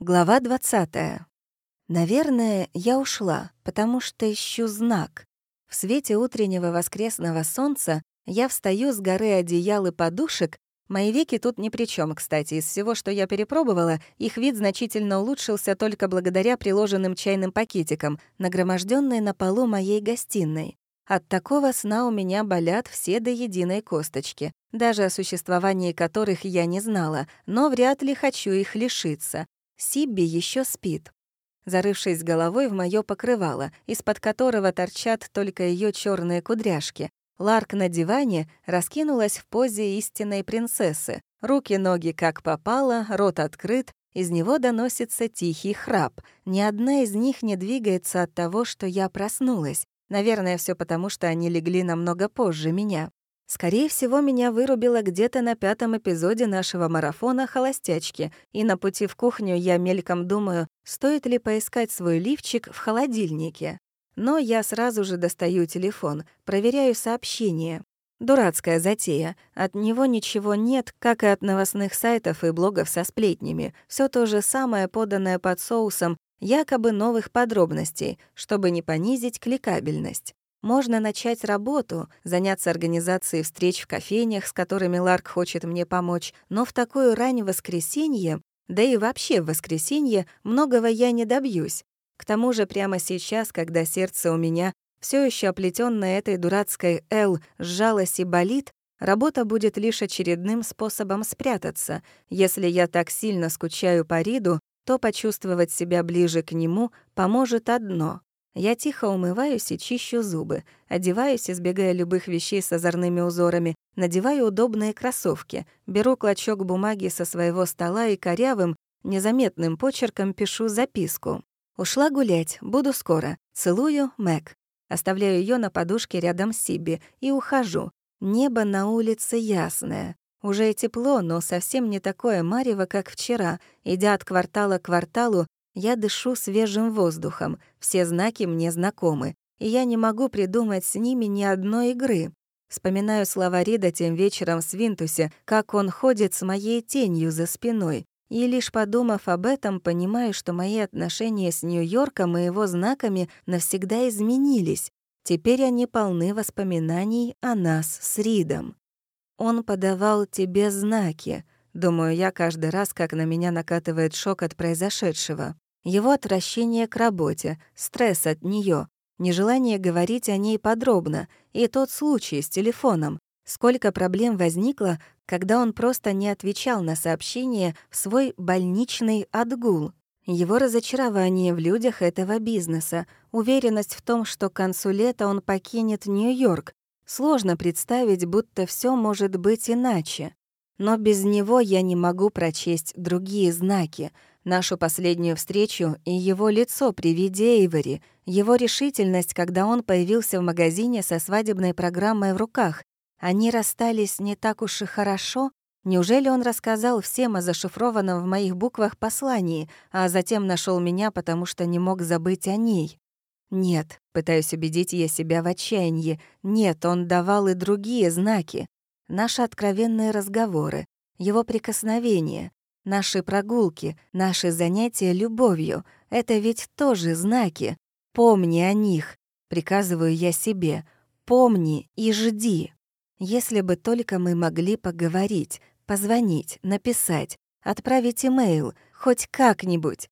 Глава 20. Наверное, я ушла, потому что ищу знак. В свете утреннего воскресного солнца я встаю с горы одеял и подушек. Мои веки тут ни при чем, кстати. Из всего, что я перепробовала, их вид значительно улучшился только благодаря приложенным чайным пакетикам, нагроможденные на полу моей гостиной. От такого сна у меня болят все до единой косточки, даже о существовании которых я не знала, но вряд ли хочу их лишиться. Сибби еще спит. Зарывшись головой в моё покрывало, из-под которого торчат только ее черные кудряшки, Ларк на диване раскинулась в позе истинной принцессы. Руки-ноги как попало, рот открыт, из него доносится тихий храп. Ни одна из них не двигается от того, что я проснулась. Наверное, все потому, что они легли намного позже меня. Скорее всего, меня вырубило где-то на пятом эпизоде нашего марафона «Холостячки», и на пути в кухню я мельком думаю, стоит ли поискать свой лифчик в холодильнике. Но я сразу же достаю телефон, проверяю сообщения. Дурацкая затея. От него ничего нет, как и от новостных сайтов и блогов со сплетнями. Все то же самое, поданное под соусом якобы новых подробностей, чтобы не понизить кликабельность. Можно начать работу, заняться организацией встреч в кофейнях, с которыми Ларк хочет мне помочь, но в такое раннее воскресенье, да и вообще в воскресенье, многого я не добьюсь. К тому же прямо сейчас, когда сердце у меня все еще оплетенное этой дурацкой «Л» сжалось и болит, работа будет лишь очередным способом спрятаться. Если я так сильно скучаю по Риду, то почувствовать себя ближе к нему поможет одно я тихо умываюсь и чищу зубы, одеваюсь, избегая любых вещей с озорными узорами, надеваю удобные кроссовки, беру клочок бумаги со своего стола и корявым, незаметным почерком пишу записку. «Ушла гулять, буду скоро. Целую, Мэг». Оставляю ее на подушке рядом с Сиби и ухожу. Небо на улице ясное. Уже тепло, но совсем не такое марево, как вчера. Идя от квартала к кварталу, я дышу свежим воздухом, все знаки мне знакомы, и я не могу придумать с ними ни одной игры. Вспоминаю слова Рида тем вечером в Свинтусе, как он ходит с моей тенью за спиной, и лишь подумав об этом, понимаю, что мои отношения с Нью-Йорком и его знаками навсегда изменились. Теперь они полны воспоминаний о нас с Ридом. Он подавал тебе знаки, думаю я каждый раз, как на меня накатывает шок от произошедшего. Его отвращение к работе, стресс от нее, нежелание говорить о ней подробно, и тот случай с телефоном. Сколько проблем возникло, когда он просто не отвечал на сообщения в свой больничный отгул. Его разочарование в людях этого бизнеса, уверенность в том, что к концу лета он покинет Нью-Йорк. Сложно представить, будто все может быть иначе. Но без него я не могу прочесть другие знаки — нашу последнюю встречу и его лицо при виде Эйвори, его решительность, когда он появился в магазине со свадебной программой в руках. Они расстались не так уж и хорошо. Неужели он рассказал всем о зашифрованном в моих буквах послании, а затем нашел меня, потому что не мог забыть о ней? Нет, пытаюсь убедить я себя в отчаянии. Нет, он давал и другие знаки. Наши откровенные разговоры, его прикосновения, Наши прогулки, наши занятия любовью — это ведь тоже знаки. Помни о них, приказываю я себе. Помни и жди. Если бы только мы могли поговорить, позвонить, написать, отправить имейл, хоть как-нибудь.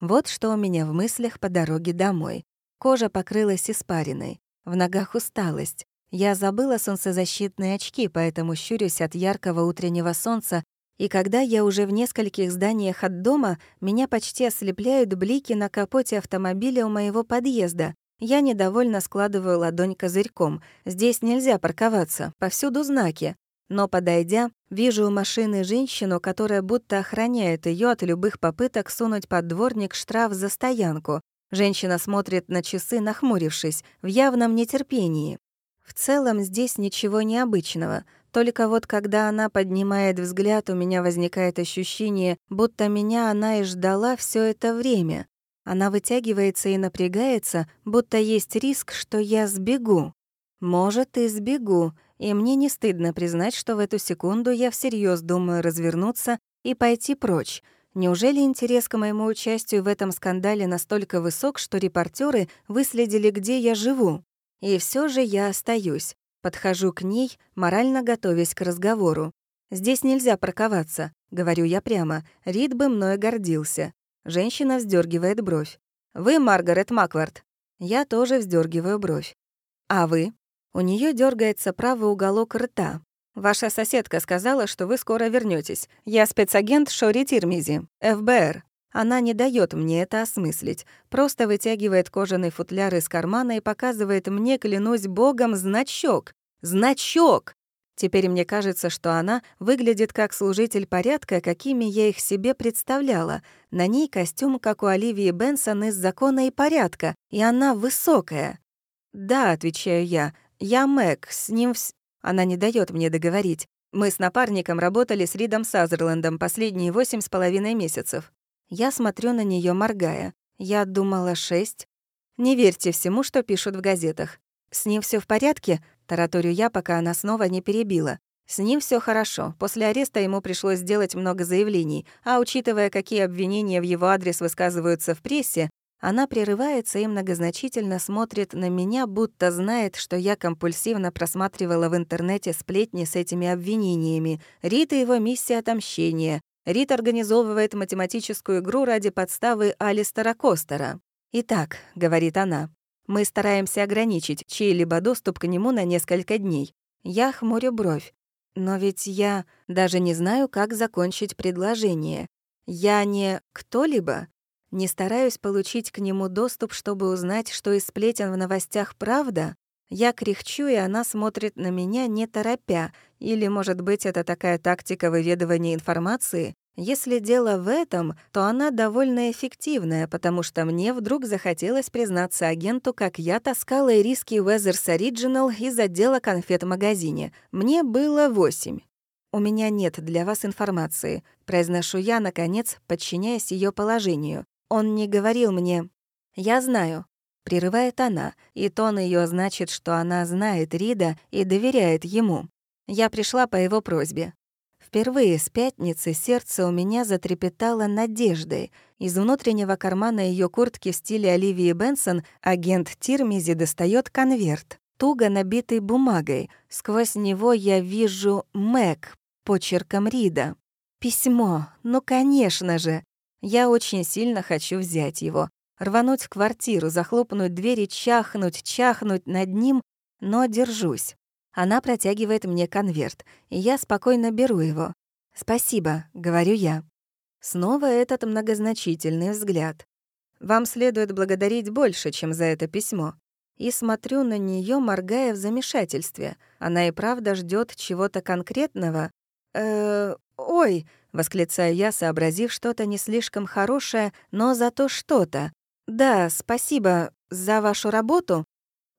Вот что у меня в мыслях по дороге домой. Кожа покрылась испариной, в ногах усталость. Я забыла солнцезащитные очки, поэтому щурюсь от яркого утреннего солнца и когда я уже в нескольких зданиях от дома, меня почти ослепляют блики на капоте автомобиля у моего подъезда. Я недовольно складываю ладонь козырьком. Здесь нельзя парковаться, повсюду знаки. Но, подойдя, вижу у машины женщину, которая будто охраняет ее от любых попыток сунуть под дворник штраф за стоянку. Женщина смотрит на часы, нахмурившись, в явном нетерпении. В целом здесь ничего необычного — только вот когда она поднимает взгляд, у меня возникает ощущение, будто меня она и ждала все это время. Она вытягивается и напрягается, будто есть риск, что я сбегу. Может, и сбегу, и мне не стыдно признать, что в эту секунду я всерьез думаю развернуться и пойти прочь. Неужели интерес к моему участию в этом скандале настолько высок, что репортеры выследили, где я живу? И все же я остаюсь. Подхожу к ней, морально готовясь к разговору. «Здесь нельзя парковаться», — говорю я прямо. Рид бы мною гордился. Женщина вздергивает бровь. «Вы Маргарет Маквард?» Я тоже вздергиваю бровь. «А вы?» У нее дергается правый уголок рта. «Ваша соседка сказала, что вы скоро вернетесь. Я спецагент Шори Тирмизи, ФБР». Она не дает мне это осмыслить, просто вытягивает кожаный футляр из кармана и показывает мне, клянусь богом, значок. Значок! Теперь мне кажется, что она выглядит как служитель порядка, какими я их себе представляла. На ней костюм, как у Оливии Бенсон из «Закона и порядка», и она высокая. «Да», — отвечаю я, — «я Мэг, с ним вс...» Она не дает мне договорить. Мы с напарником работали с Ридом Сазерлендом последние восемь с половиной месяцев. Я смотрю на нее, моргая. Я думала шесть. Не верьте всему, что пишут в газетах. С ним все в порядке? Тараторю я, пока она снова не перебила. С ним все хорошо. После ареста ему пришлось сделать много заявлений, а учитывая, какие обвинения в его адрес высказываются в прессе, она прерывается и многозначительно смотрит на меня, будто знает, что я компульсивно просматривала в интернете сплетни с этими обвинениями. Рит и его миссия отомщения. Рит организовывает математическую игру ради подставы Алистера Костера. «Итак», — говорит она, — «мы стараемся ограничить чей-либо доступ к нему на несколько дней. Я хмурю бровь. Но ведь я даже не знаю, как закончить предложение. Я не кто-либо. Не стараюсь получить к нему доступ, чтобы узнать, что из сплетен в новостях правда. Я кряхчу, и она смотрит на меня, не торопя. Или, может быть, это такая тактика выведывания информации? Если дело в этом, то она довольно эффективная, потому что мне вдруг захотелось признаться агенту, как я таскала ириски Weathers Original из отдела конфет в магазине. Мне было восемь. «У меня нет для вас информации», — произношу я, наконец, подчиняясь ее положению. Он не говорил мне «Я знаю», — прерывает она, и тон ее значит, что она знает Рида и доверяет ему. Я пришла по его просьбе. Впервые с пятницы сердце у меня затрепетало надеждой. Из внутреннего кармана ее куртки в стиле Оливии Бенсон агент Тирмизи достает конверт, туго набитый бумагой. Сквозь него я вижу «Мэг» почерком Рида. Письмо, ну, конечно же. Я очень сильно хочу взять его, рвануть в квартиру, захлопнуть двери, чахнуть, чахнуть над ним, но держусь. Она протягивает мне конверт, и я спокойно беру его. «Спасибо», — говорю я. Снова этот многозначительный взгляд. «Вам следует благодарить больше, чем за это письмо». И смотрю на нее, моргая в замешательстве. Она и правда ждет чего-то конкретного. «Э, ой», — восклицаю я, сообразив что-то не слишком хорошее, но зато что-то. «Да, спасибо за вашу работу».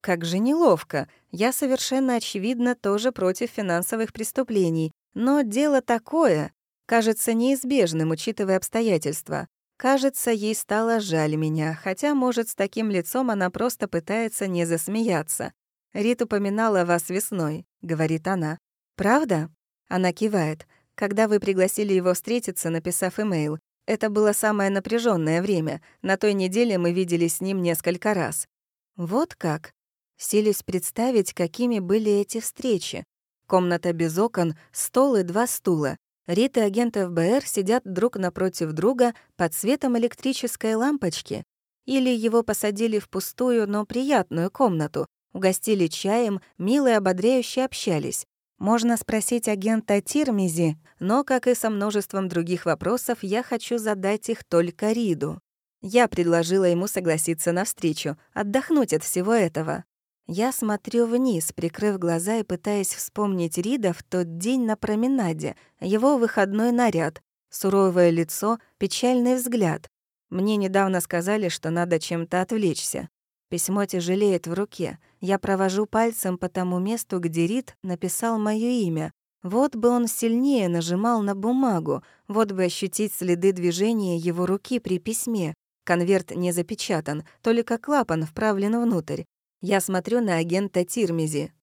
Как же неловко. Я совершенно очевидно тоже против финансовых преступлений. Но дело такое. Кажется неизбежным, учитывая обстоятельства. Кажется, ей стало жаль меня, хотя, может, с таким лицом она просто пытается не засмеяться. «Рит упоминала вас весной», — говорит она. «Правда?» Она кивает когда вы пригласили его встретиться, написав имейл. Это было самое напряженное время. На той неделе мы виделись с ним несколько раз. Вот как. Силюсь представить, какими были эти встречи. Комната без окон, стол и два стула. Рит и агент ФБР сидят друг напротив друга под светом электрической лампочки. Или его посадили в пустую, но приятную комнату, угостили чаем, мило и ободряюще общались. Можно спросить агента Тирмизи, но, как и со множеством других вопросов, я хочу задать их только Риду. Я предложила ему согласиться на встречу, отдохнуть от всего этого. Я смотрю вниз, прикрыв глаза и пытаясь вспомнить Рида в тот день на променаде, его выходной наряд, суровое лицо, печальный взгляд. Мне недавно сказали, что надо чем-то отвлечься. Письмо тяжелеет в руке. Я провожу пальцем по тому месту, где Рид написал моё имя. Вот бы он сильнее нажимал на бумагу, вот бы ощутить следы движения его руки при письме. Конверт не запечатан, только клапан вправлен внутрь. Я смотрю на агента Тирмизи.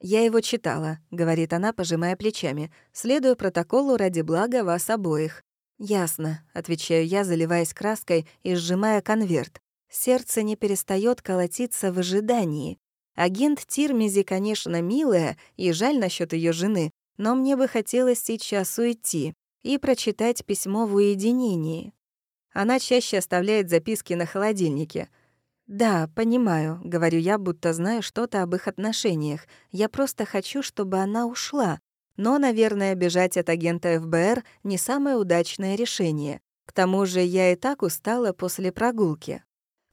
«Я его читала», — говорит она, пожимая плечами. «Следую протоколу ради блага вас обоих». «Ясно», — отвечаю я, заливаясь краской и сжимая конверт. Сердце не перестает колотиться в ожидании. Агент Тирмизи, конечно, милая, и жаль насчет ее жены, но мне бы хотелось сейчас уйти и прочитать письмо в уединении. Она чаще оставляет записки на холодильнике. «Да, понимаю», — говорю я, будто знаю что-то об их отношениях. «Я просто хочу, чтобы она ушла. Но, наверное, бежать от агента ФБР — не самое удачное решение. К тому же я и так устала после прогулки.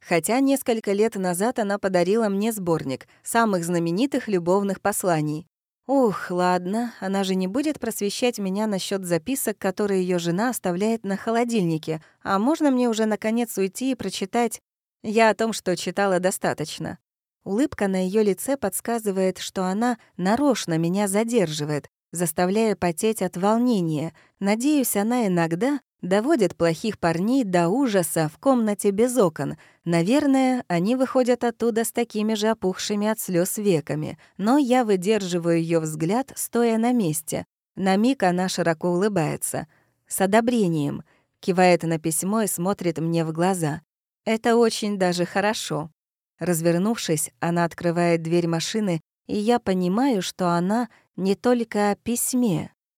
Хотя несколько лет назад она подарила мне сборник самых знаменитых любовных посланий. Ух, ладно, она же не будет просвещать меня насчет записок, которые ее жена оставляет на холодильнике. А можно мне уже наконец уйти и прочитать? Я о том, что читала достаточно. Улыбка на ее лице подсказывает, что она нарочно меня задерживает, заставляя потеть от волнения. Надеюсь, она иногда доводит плохих парней до ужаса в комнате без окон. Наверное, они выходят оттуда с такими же опухшими от слез веками, но я выдерживаю ее взгляд, стоя на месте. На миг она широко улыбается. С одобрением. Кивает на письмо и смотрит мне в глаза. Это очень даже хорошо. Развернувшись, она открывает дверь машины, и я понимаю, что она не только о письме.